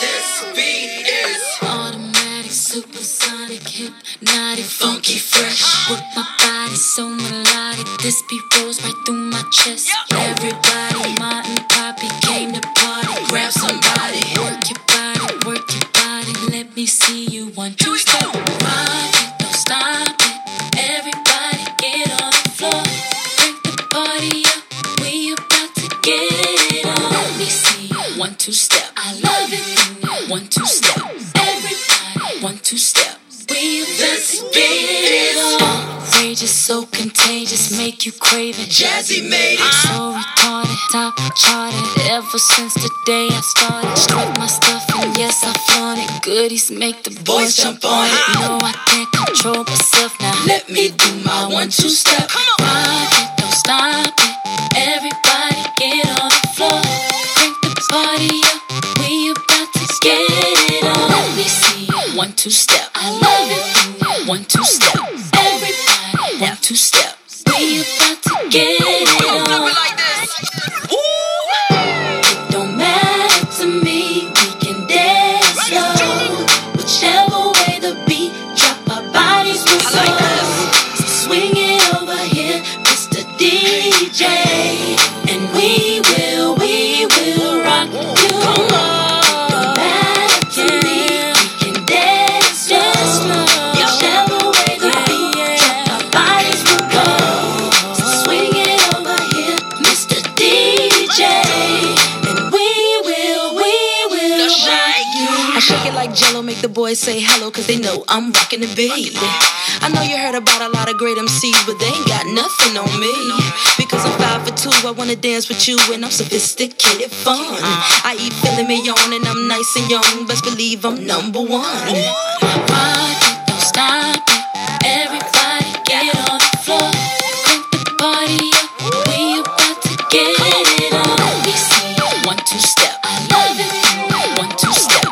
This beat is Automatic, supersonic, hypnotic, funky, fresh. With my body so melodic, this beat rolls right through my chest. Everybody, Martin, Poppy came to party. Grab somebody, work your body, work your body. Let me see you one, two, step. One, two, step. I love it. One, two, step. Everybody, one, two, step. We get it on. Outrageous, so contagious, make you crave it. Jazze made it. So retarded, top charted. Ever since the day I started, strip my stuff and yes I flaunt it. Goodies make the boys jump on it. No, I can't control myself now. Let me do my one two step. Rock it, One, two, step. I love it. One, two, step. Everybody, one, two, step. We about to get Shake it like jello, make the boys say hello, cause they know I'm rockin' the beat. I know you heard about a lot of great MCs, but they ain't got nothing on me. Because I'm five for two, I wanna dance with you, and I'm sophisticated fun. I eat filet mignon, and I'm nice and young. Best believe I'm number one. Party, don't stop it. Everybody get on the floor. Crank the party up. We about to get it on. We see one, two step. I love it. One, two step.